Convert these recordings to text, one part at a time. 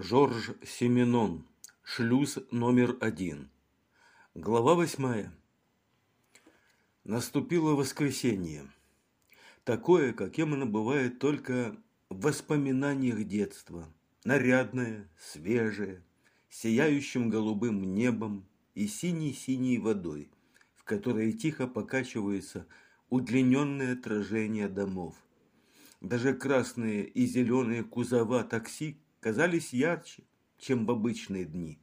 Жорж Семенон. Шлюз номер один. Глава восьмая. Наступило воскресенье. Такое, каким оно бывает только в воспоминаниях детства. Нарядное, свежее, сияющим голубым небом и синей-синей водой, в которой тихо покачиваются удлиненные отражения домов. Даже красные и зеленые кузова такси казались ярче, чем в обычные дни,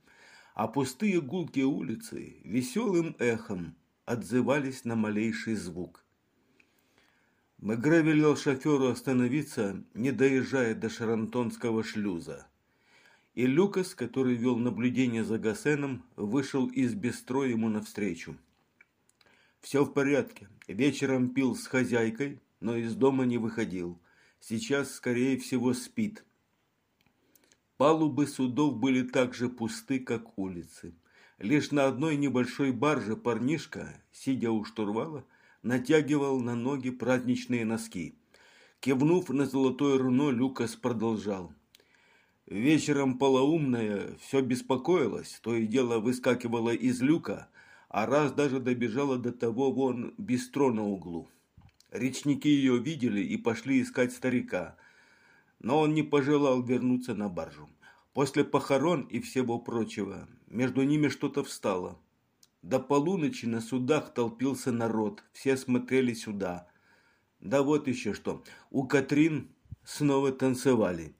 а пустые гулкие улицы веселым эхом отзывались на малейший звук. Мегре велел шоферу остановиться, не доезжая до Шарантонского шлюза. И Люкас, который вел наблюдение за Гасеном, вышел из бистро ему навстречу. Все в порядке. Вечером пил с хозяйкой, но из дома не выходил. Сейчас, скорее всего, спит. Палубы судов были так же пусты, как улицы. Лишь на одной небольшой барже парнишка, сидя у штурвала, натягивал на ноги праздничные носки. Кивнув на золотое руно, Люкас продолжал. Вечером полоумная все беспокоилась, то и дело выскакивала из люка, а раз даже добежала до того вон бистро на углу. Речники ее видели и пошли искать старика, но он не пожелал вернуться на баржу. После похорон и всего прочего между ними что-то встало. До полуночи на судах толпился народ, все смотрели сюда. Да вот еще что, у Катрин снова танцевали.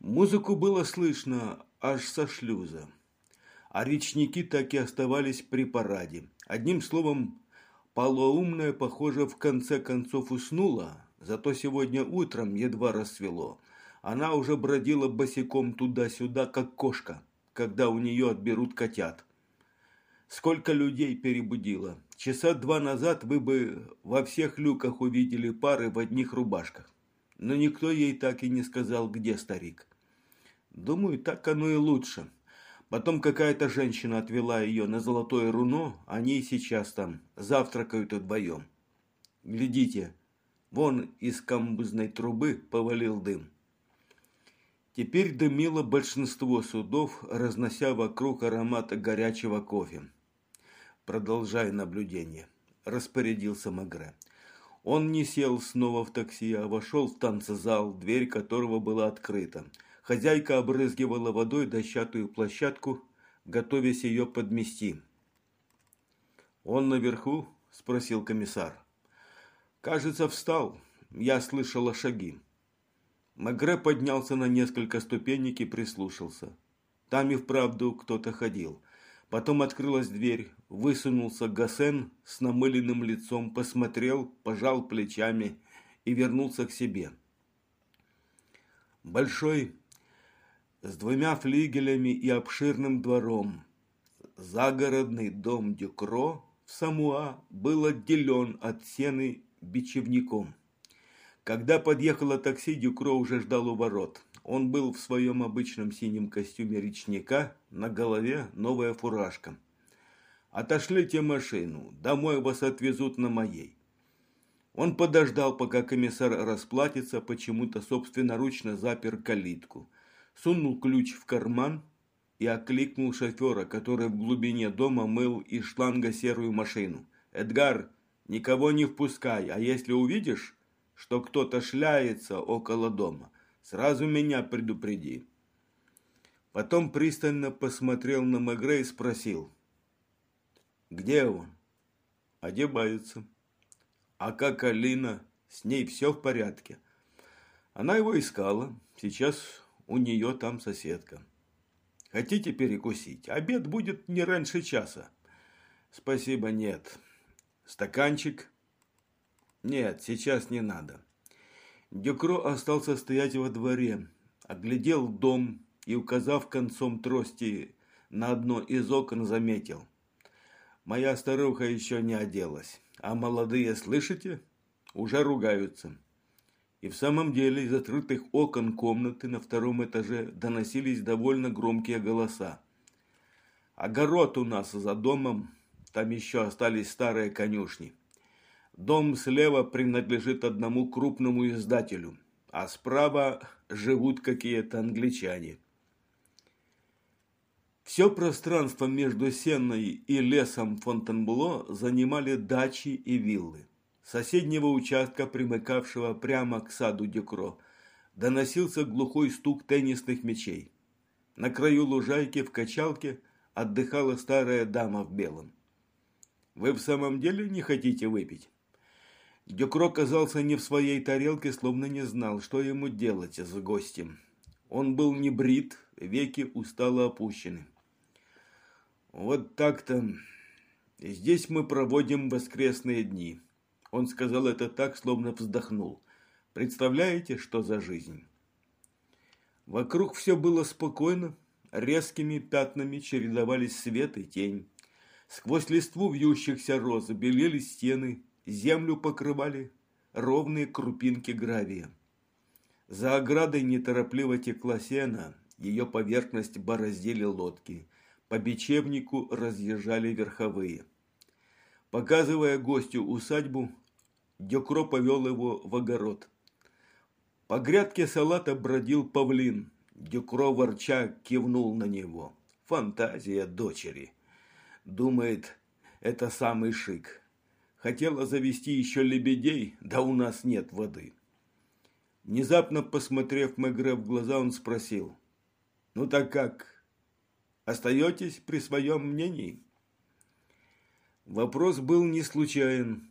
Музыку было слышно аж со шлюза, а речники так и оставались при параде. Одним словом, полоумная, похоже, в конце концов уснула, Зато сегодня утром едва рассвело. Она уже бродила босиком туда-сюда, как кошка, когда у нее отберут котят. Сколько людей перебудила. Часа два назад вы бы во всех люках увидели пары в одних рубашках. Но никто ей так и не сказал, где старик. Думаю, так оно и лучше. Потом какая-то женщина отвела ее на золотое руно, они и сейчас там завтракают вдвоем. Глядите, Вон из камбузной трубы повалил дым. Теперь дымило большинство судов, разнося вокруг аромата горячего кофе. Продолжай наблюдение, распорядился Магре. Он не сел снова в такси, а вошел в танцезал, дверь которого была открыта. Хозяйка обрызгивала водой дощатую площадку, готовясь ее подмести. «Он наверху?» – спросил комиссар. Кажется, встал. Я слышала шаги. Магре поднялся на несколько ступенек и прислушался. Там и вправду кто-то ходил. Потом открылась дверь, высунулся Гасен с намыленным лицом, посмотрел, пожал плечами и вернулся к себе. Большой, с двумя флигелями и обширным двором, загородный дом Дюкро в Самуа был отделен от сены бичевником. Когда подъехало такси, Дюкро уже ждал у ворот. Он был в своем обычном синем костюме речника, на голове новая фуражка. «Отошлите машину, домой вас отвезут на моей». Он подождал, пока комиссар расплатится, почему-то собственноручно запер калитку, сунул ключ в карман и окликнул шофера, который в глубине дома мыл из шланга серую машину. «Эдгар, Никого не впускай, а если увидишь, что кто-то шляется около дома, сразу меня предупреди. Потом пристально посмотрел на Мегре и спросил. Где он? Одевается. А как Алина? С ней все в порядке. Она его искала. Сейчас у нее там соседка. Хотите перекусить? Обед будет не раньше часа. Спасибо, нет. Стаканчик? Нет, сейчас не надо. Дюкро остался стоять во дворе, оглядел дом и, указав концом трости на одно из окон, заметил. Моя старуха еще не оделась, а молодые, слышите, уже ругаются. И в самом деле из открытых окон комнаты на втором этаже доносились довольно громкие голоса. Огород у нас за домом там еще остались старые конюшни. Дом слева принадлежит одному крупному издателю. а справа живут какие-то англичане. Все пространство между Сенной и лесом Фонтенбло занимали дачи и виллы. соседнего участка, примыкавшего прямо к саду Дюкро, доносился глухой стук теннисных мячей. На краю лужайки в качалке отдыхала старая дама в белом. «Вы в самом деле не хотите выпить?» Дюкро казался не в своей тарелке, словно не знал, что ему делать с гостем. Он был не брит, веки устало опущены. «Вот так-то. Здесь мы проводим воскресные дни». Он сказал это так, словно вздохнул. «Представляете, что за жизнь?» Вокруг все было спокойно, резкими пятнами чередовались свет и тень. Сквозь листву вьющихся роз белели стены, землю покрывали ровные крупинки гравия. За оградой неторопливо текла сена, ее поверхность бороздили лодки. По бечевнику разъезжали верховые. Показывая гостю усадьбу, Дюкро повел его в огород. По грядке салата бродил павлин. Дюкро ворча кивнул на него. Фантазия дочери. Думает, это самый шик. Хотела завести еще лебедей, да у нас нет воды. Внезапно посмотрев Мегре в глаза, он спросил. «Ну так как? Остаетесь при своем мнении?» Вопрос был не случайен.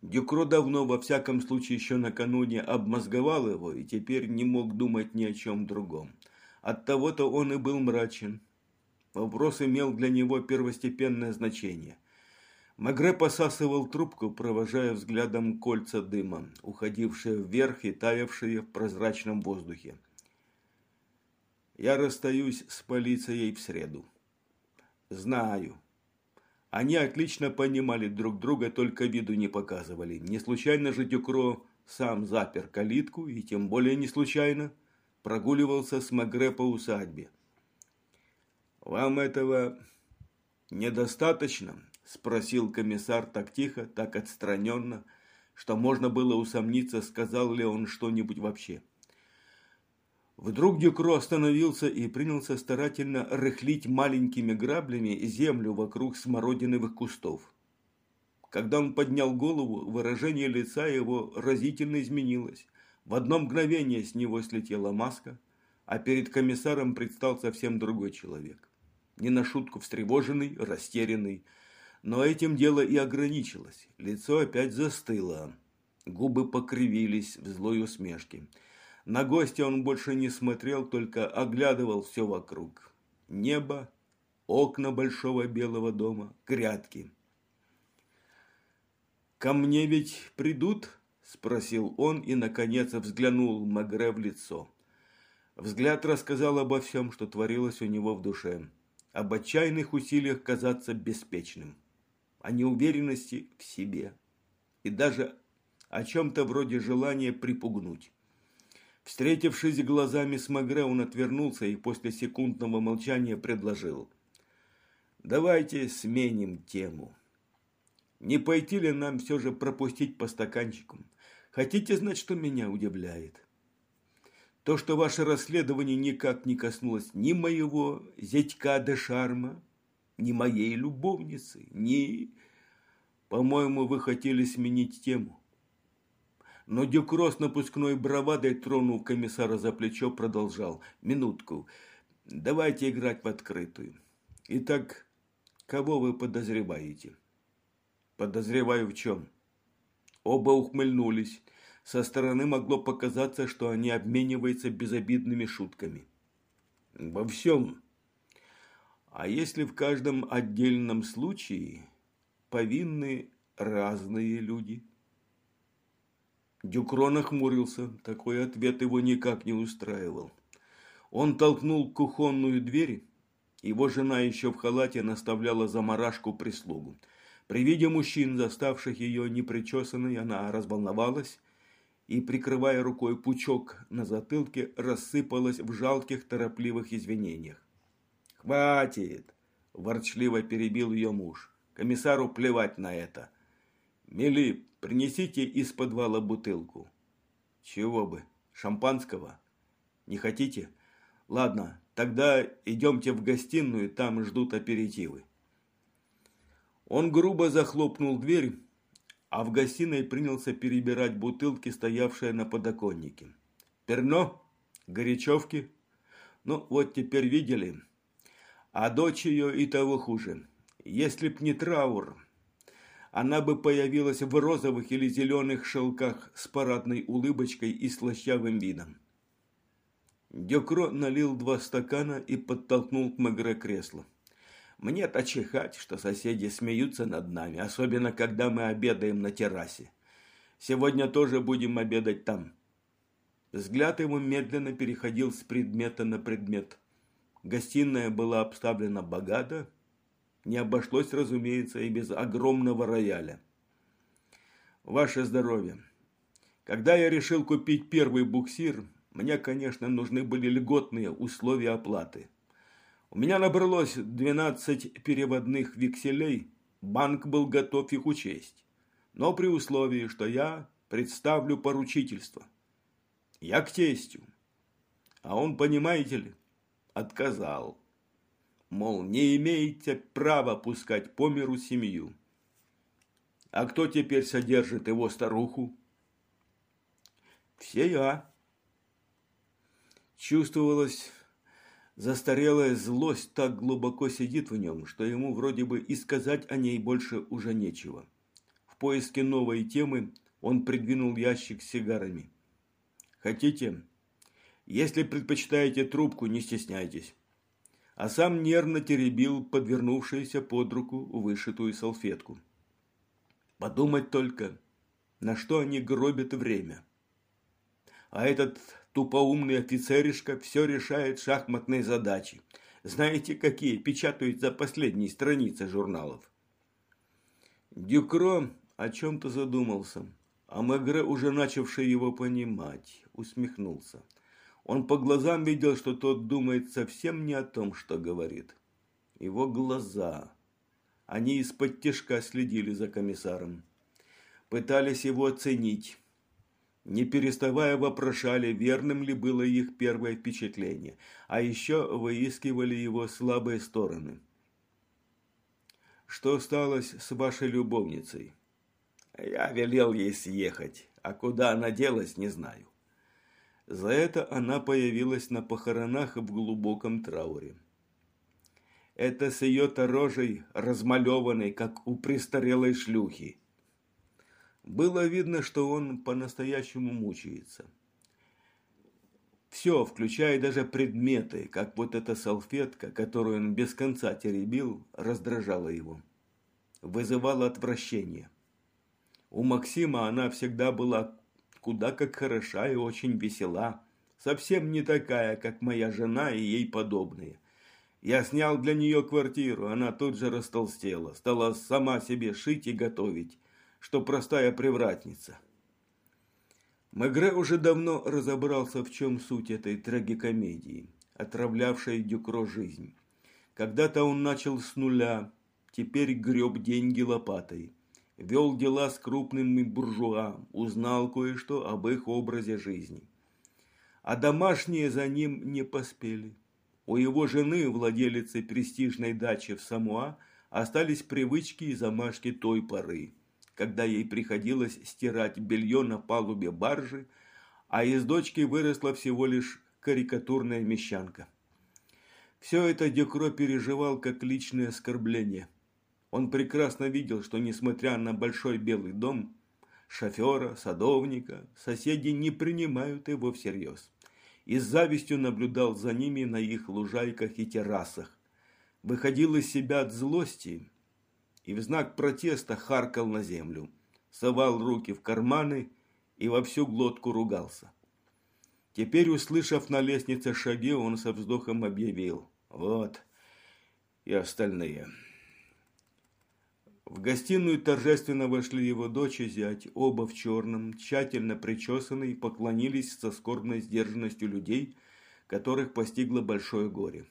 Дюкро давно, во всяком случае, еще накануне обмозговал его и теперь не мог думать ни о чем другом. Оттого-то он и был мрачен. Вопрос имел для него первостепенное значение – Магре посасывал трубку, провожая взглядом кольца дыма, уходившие вверх и таявшие в прозрачном воздухе. Я расстаюсь с полицией в среду. Знаю. Они отлично понимали друг друга, только виду не показывали. Не случайно же Дюкро сам запер калитку, и тем более не случайно прогуливался с Магре по усадьбе. Вам этого недостаточно? Спросил комиссар так тихо, так отстраненно, что можно было усомниться, сказал ли он что-нибудь вообще. Вдруг Дюкро остановился и принялся старательно рыхлить маленькими граблями землю вокруг смородиновых кустов. Когда он поднял голову, выражение лица его разительно изменилось. В одно мгновение с него слетела маска, а перед комиссаром предстал совсем другой человек. Не на шутку встревоженный, растерянный, но этим дело и ограничилось. Лицо опять застыло. Губы покривились в злой усмешке. На гостя он больше не смотрел, только оглядывал все вокруг. Небо, окна большого белого дома, грядки. «Ко мне ведь придут?» – спросил он и, наконец, взглянул Магре в лицо. Взгляд рассказал обо всем, что творилось у него в душе, об отчаянных усилиях казаться беспечным о неуверенности в себе и даже о чем-то вроде желания припугнуть. Встретившись глазами с Магре, он отвернулся и после секундного молчания предложил. «Давайте сменим тему. Не пойти ли нам все же пропустить по стаканчику? Хотите знать, что меня удивляет?» То, что ваше расследование никак не коснулось ни моего зятька де Шарма, ни моей любовницы, ни... По-моему, вы хотели сменить тему. Но Дюкро с напускной бравадой, тронул комиссара за плечо, продолжал. Минутку. Давайте играть в открытую. Итак, кого вы подозреваете? Подозреваю в чем? Оба ухмыльнулись. Со стороны могло показаться, что они обмениваются безобидными шутками. Во всем а если в каждом отдельном случае повинны разные люди? Дюкро нахмурился, такой ответ его никак не устраивал. Он толкнул кухонную дверь, его жена еще в халате наставляла заморашку прислугу. При виде мужчин, заставших ее непричесанной, она разволновалась и, прикрывая рукой пучок на затылке, рассыпалась в жалких торопливых извинениях. «Хватит!» – ворчливо перебил ее муж. «Комиссару плевать на это. Мели, принесите из подвала бутылку». Чего бы? Шампанского? Не хотите? Ладно, тогда идемте в гостиную, там ждут аперитивы. Он грубо захлопнул дверь, а в гостиной принялся перебирать бутылки, стоявшие на подоконнике. Перно, горячевки. Ну, вот теперь видели. А дочь ее и того хуже. Если б не траур, она бы появилась в розовых или зеленых шелках с парадной улыбочкой и слащавым видом. Дюкро налил два стакана и подтолкнул к Мегре кресло. Мне-то чихать, что соседи смеются над нами, особенно когда мы обедаем на террасе. Сегодня тоже будем обедать там. Взгляд его медленно переходил с предмета на предмет. Гостиная была обставлена богато, не обошлось, разумеется, и без огромного рояля. Ваше здоровье. Когда я решил купить первый буксир, мне, конечно, нужны были льготные условия оплаты. У меня набралось 12 переводных векселей, банк был готов их учесть. Но при условии, что я представлю поручительство. Я к тестю. А он, понимаете ли, отказал мол, не имеете права пускать по миру семью. А кто теперь содержит его старуху? Все я. Чувствовалась застарелая злость так глубоко сидит в нем, что ему вроде бы и сказать о ней больше уже нечего. В поиске новой темы он придвинул ящик с сигарами. Хотите? Если предпочитаете трубку, не стесняйтесь а сам нервно теребил подвернувшуюся под руку вышитую салфетку. Подумать только, на что они гробят время. А этот тупоумный офицеришка все решает шахматные задачи. Знаете, какие печатают за последние страницы журналов? Дюкро о чем-то задумался, а Мегре, уже начавший его понимать, усмехнулся. Он по глазам видел, что тот думает совсем не о том, что говорит. Его глаза. Они из-под тяжка следили за комиссаром. Пытались его оценить. Не переставая вопрошали, верным ли было их первое впечатление, а еще выискивали его слабые стороны. «Что сталось с вашей любовницей?» «Я велел ей съехать, а куда она делась, не знаю. За это она появилась на похоронах в глубоком трауре. Это с ее-то рожей, размалеванной, как у престарелой шлюхи. Было видно, что он по-настоящему мучается. Все, включая даже предметы, как вот эта салфетка, которую он без конца теребил, раздражала его. Вызывала отвращение. У Максима она всегда была куда как хороша и очень весела. Совсем не такая, как моя жена и ей подобные. Я снял для нее квартиру, она тут же растолстела, стала сама себе шить и готовить, что простая привратница. Мегре уже давно разобрался, в чем суть этой трагикомедии, отравлявшей Дюкро жизнь. Когда-то он начал с нуля, теперь греб деньги лопатой вел дела с крупными буржуа, узнал кое-что об их образе жизни. А домашние за ним не поспели. У его жены, владелицы престижной дачи в Самуа, остались привычки и замашки той поры, когда ей приходилось стирать белье на палубе баржи, а из дочки выросла всего лишь карикатурная мещанка. Все это Декро переживал как личное оскорбление – он прекрасно видел, что несмотря на большой белый дом, шофера, садовника, соседи не принимают его всерьез. И с завистью наблюдал за ними на их лужайках и террасах. Выходил из себя от злости и в знак протеста харкал на землю, совал руки в карманы и во всю глотку ругался. Теперь, услышав на лестнице шаги, он со вздохом объявил «Вот и остальные». В гостиную торжественно вошли его дочь и зять, оба в черном, тщательно причесанные, поклонились со скорбной сдержанностью людей, которых постигло большое горе.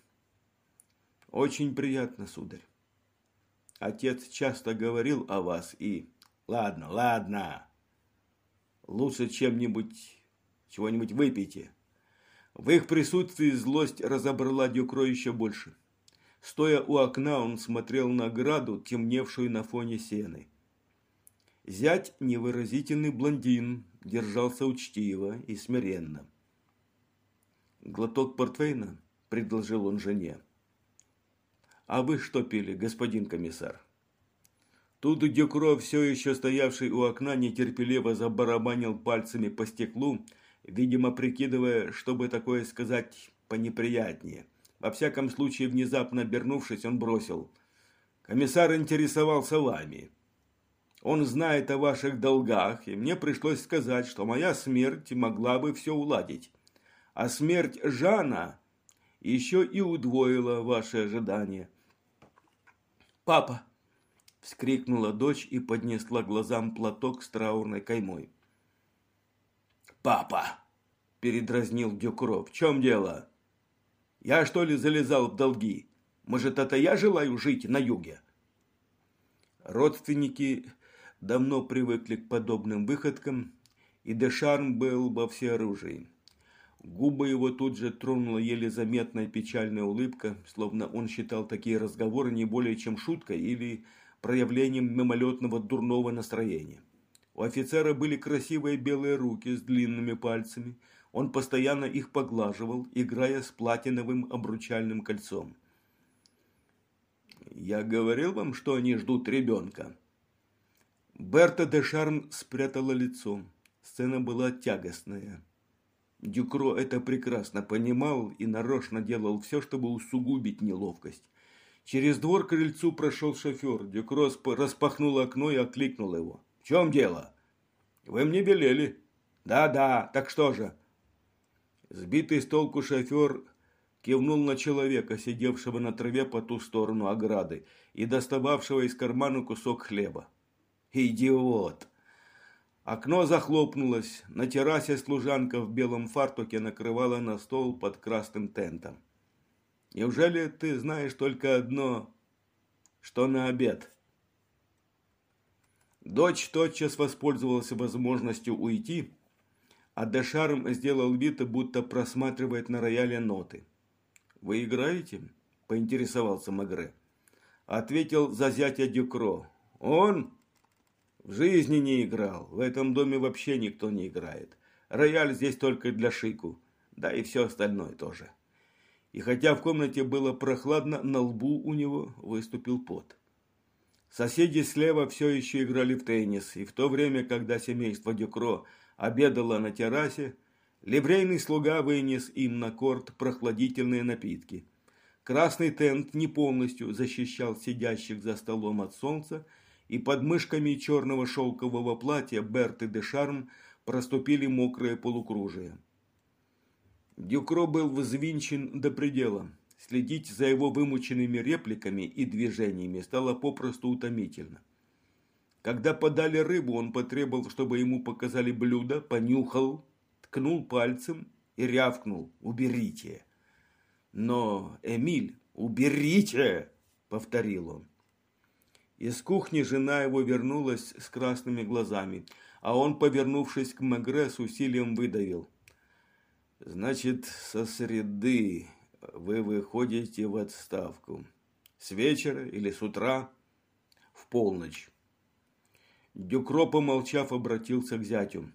«Очень приятно, сударь. Отец часто говорил о вас и...» «Ладно, ладно. Лучше чем-нибудь Чего-нибудь выпейте. В их присутствии злость разобрала Дюкро еще больше. Стоя у окна, он смотрел на ограду, темневшую на фоне сены. Зять, невыразительный блондин, держался учтиво и смиренно. «Глоток портвейна?» – предложил он жене. «А вы что пили, господин комиссар?» Тут Дюкро, все еще стоявший у окна, нетерпеливо забарабанил пальцами по стеклу, видимо, прикидывая, чтобы такое сказать понеприятнее. Во всяком случае, внезапно обернувшись, он бросил. «Комиссар интересовался вами. Он знает о ваших долгах, и мне пришлось сказать, что моя смерть могла бы все уладить. А смерть Жана еще и удвоила ваши ожидания». «Папа!» – вскрикнула дочь и поднесла глазам платок с траурной каймой. «Папа!» – передразнил Дюкро. «В чем дело? Я, что ли, залезал в долги? Может, это я желаю жить на юге?» Родственники давно привыкли к подобным выходкам, и Дешарм был во всеоружии. Губы его тут же тронула еле заметная печальная улыбка, словно он считал такие разговоры не более чем шуткой или проявлением мимолетного дурного настроения. У офицера были красивые белые руки с длинными пальцами. Он постоянно их поглаживал, играя с платиновым обручальным кольцом. «Я говорил вам, что они ждут ребенка?» Берта де Шарм спрятала лицо. Сцена была тягостная. Дюкро это прекрасно понимал и нарочно делал все, чтобы усугубить неловкость. Через двор к крыльцу прошел шофер. Дюкро распахнул окно и окликнул его. «В чем дело?» «Вы мне велели». «Да-да, так что же?» Сбитый с толку шофер кивнул на человека, сидевшего на траве по ту сторону ограды и достававшего из кармана кусок хлеба. «Идиот!» Окно захлопнулось. На террасе служанка в белом фартуке накрывала на стол под красным тентом. Неужели ты знаешь только одно, что на обед? Дочь тотчас воспользовалась возможностью уйти, а Дешарм сделал вид, будто просматривает на рояле ноты. «Вы играете?» – поинтересовался Магре. Ответил за зятя Дюкро. «Он?» «В жизни не играл. В этом доме вообще никто не играет. Рояль здесь только для шику. Да и все остальное тоже». И хотя в комнате было прохладно, на лбу у него выступил пот. Соседи слева все еще играли в теннис, и в то время, когда семейство Дюкро обедало на террасе, ливрейный слуга вынес им на корт прохладительные напитки. Красный тент не полностью защищал сидящих за столом от солнца, и под мышками черного шелкового платья Берты де Шарм проступили мокрые полукружия. Дюкро был взвинчен до предела. Следить за его вымученными репликами и движениями стало попросту утомительно. Когда подали рыбу, он потребовал, чтобы ему показали блюдо, понюхал, ткнул пальцем и рявкнул «Уберите!». Но Эмиль «Уберите!» – повторил он. Из кухни жена его вернулась с красными глазами, а он, повернувшись к Мегре, с усилием выдавил – Значит, со среды вы выходите в отставку. С вечера или с утра? В полночь. Дюкро, помолчав, обратился к зятю.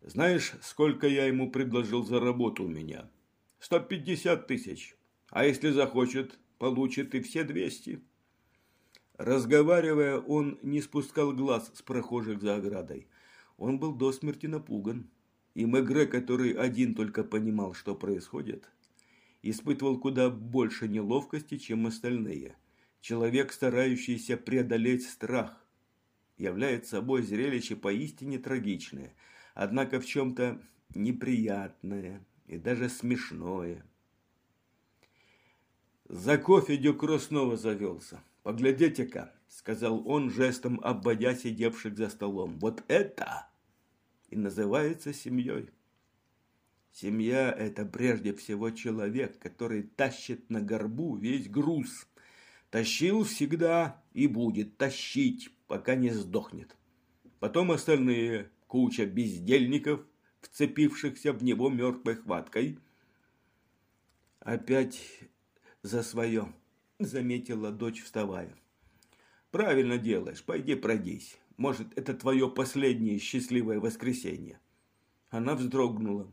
Знаешь, сколько я ему предложил за работу у меня? Сто пятьдесят тысяч. А если захочет, получит и все двести. Разговаривая, он не спускал глаз с прохожих за оградой. Он был до смерти напуган. И Мегре, который один только понимал, что происходит, испытывал куда больше неловкости, чем остальные. Человек, старающийся преодолеть страх, является собой зрелище поистине трагичное, однако в чем-то неприятное и даже смешное. За кофе Дюкро снова завелся. «Поглядите-ка», – сказал он, жестом обводя сидевших за столом. «Вот это и называется семьей. Семья – это прежде всего человек, который тащит на горбу весь груз. Тащил всегда и будет тащить, пока не сдохнет. Потом остальные – куча бездельников, вцепившихся в него мертвой хваткой. «Опять за свое», — заметила дочь, вставая. «Правильно делаешь, пойди пройдись. Может, это твое последнее счастливое воскресенье». Она вздрогнула.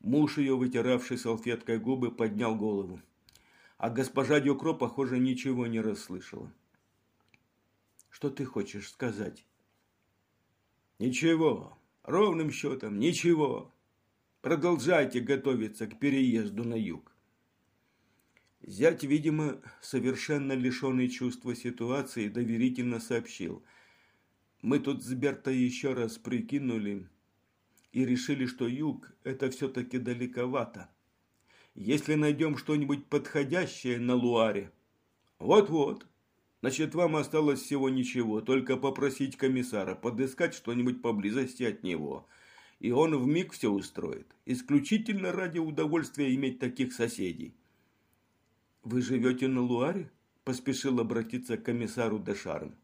Муж ее, вытиравший салфеткой губы, поднял голову. А госпожа Дюкро, похоже, ничего не расслышала. «Что ты хочешь сказать?» «Ничего. Ровным счетом ничего. Продолжайте готовиться к переезду на юг. Зять, видимо, совершенно лишенный чувства ситуации, доверительно сообщил. Мы тут с Бертой еще раз прикинули и решили, что юг – это все-таки далековато. Если найдем что-нибудь подходящее на Луаре, вот-вот, значит, вам осталось всего ничего, только попросить комиссара подыскать что-нибудь поблизости от него, и он вмиг все устроит, исключительно ради удовольствия иметь таких соседей. «Вы живете на Луаре?» – поспешил обратиться к комиссару Дешарм.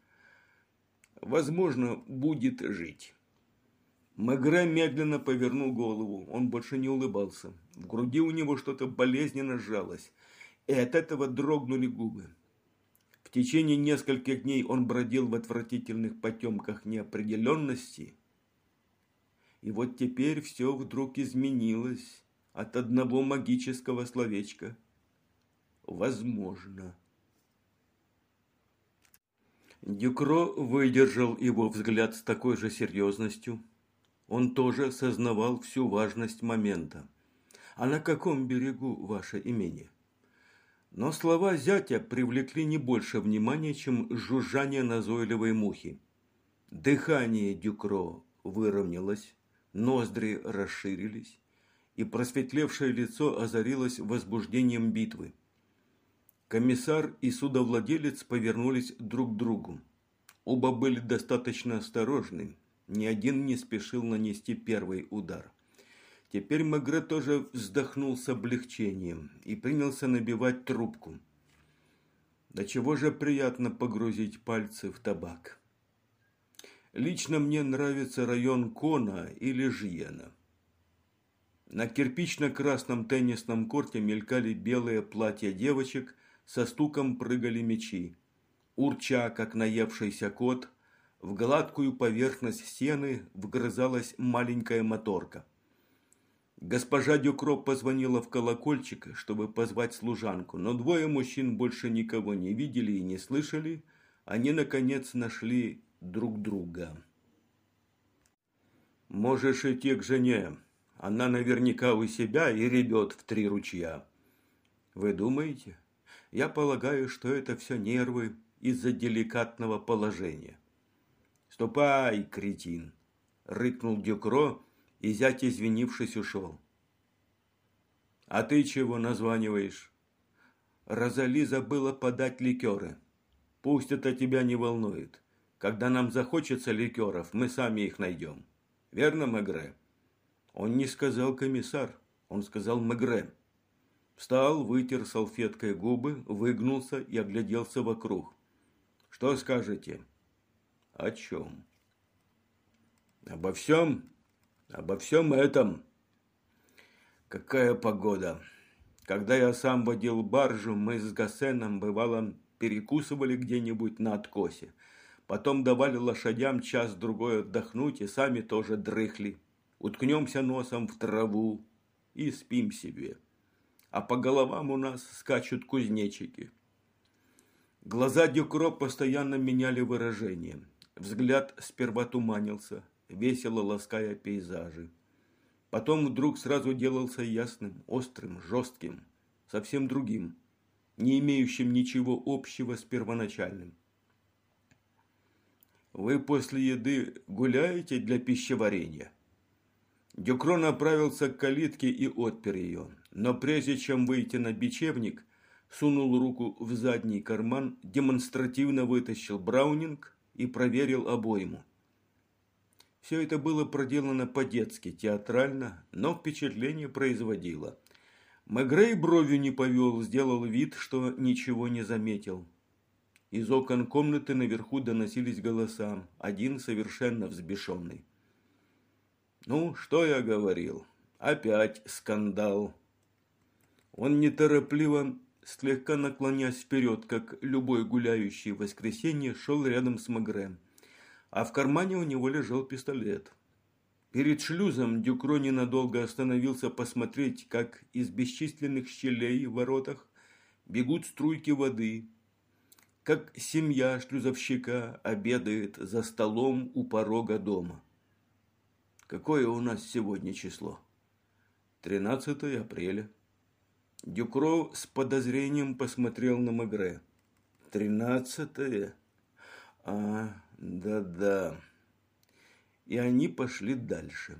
«Возможно, будет жить». Мегре медленно повернул голову. Он больше не улыбался. В груди у него что-то болезненно сжалось. И от этого дрогнули губы. В течение нескольких дней он бродил в отвратительных потемках неопределенности. И вот теперь все вдруг изменилось от одного магического словечка. Возможно. Дюкро выдержал его взгляд с такой же серьезностью, он тоже сознавал всю важность момента. «А на каком берегу ваше имение?» Но слова зятя привлекли не больше внимания, чем жужжание назойливой мухи. Дыхание Дюкро выровнялось, ноздри расширились, и просветлевшее лицо озарилось возбуждением битвы. Комиссар и судовладелец повернулись друг к другу. Оба были достаточно осторожны, ни один не спешил нанести первый удар. Теперь Мегре тоже вздохнул с облегчением и принялся набивать трубку. До чего же приятно погрузить пальцы в табак. Лично мне нравится район Кона или Жиена. На кирпично-красном теннисном корте мелькали белые платья девочек, со стуком прыгали мячи. Урча, как наевшийся кот – в гладкую поверхность стены вгрызалась маленькая моторка. Госпожа Дюкро позвонила в колокольчик, чтобы позвать служанку, но двое мужчин больше никого не видели и не слышали. Они, наконец, нашли друг друга. «Можешь идти к жене. Она наверняка у себя и ребет в три ручья». «Вы думаете? Я полагаю, что это все нервы из-за деликатного положения. «Ступай, кретин!» – рыкнул Дюкро, и зять, извинившись, ушел. «А ты чего названиваешь?» Розали забыла подать ликеры. «Пусть это тебя не волнует. Когда нам захочется ликеров, мы сами их найдем. Верно, Мегре?» Он не сказал комиссар, он сказал Мегре. Встал, вытер салфеткой губы, выгнулся и огляделся вокруг. «Что скажете?» О чем? Обо всем? Обо всем этом. Какая погода! Когда я сам водил баржу, мы с Гасеном, бывало, перекусывали где-нибудь на откосе. Потом давали лошадям час-другой отдохнуть и сами тоже дрыхли. Уткнемся носом в траву и спим себе. А по головам у нас скачут кузнечики. Глаза Дюкро постоянно меняли выражение. Взгляд сперва туманился, весело лаская пейзажи. Потом вдруг сразу делался ясным, острым, жестким, совсем другим, не имеющим ничего общего с первоначальным. «Вы после еды гуляете для пищеварения?» Дюкро направился к калитке и отпер ее, но прежде чем выйти на бечевник, сунул руку в задний карман, демонстративно вытащил браунинг и проверил обойму. Все это было проделано по-детски, театрально, но впечатление производило. Мегрей бровью не повел, сделал вид, что ничего не заметил. Из окон комнаты наверху доносились голоса, один совершенно взбешенный. Ну, что я говорил? Опять скандал. Он неторопливо, слегка наклонясь вперед, как любой гуляющий в воскресенье, шел рядом с Магре. А в кармане у него лежал пистолет. Перед шлюзом Дюкро ненадолго остановился посмотреть, как из бесчисленных щелей в воротах бегут струйки воды, как семья шлюзовщика обедает за столом у порога дома. Какое у нас сегодня число? 13 апреля. Дюкро с подозрением посмотрел на Магре. Тринадцатое? А, да-да и они пошли дальше.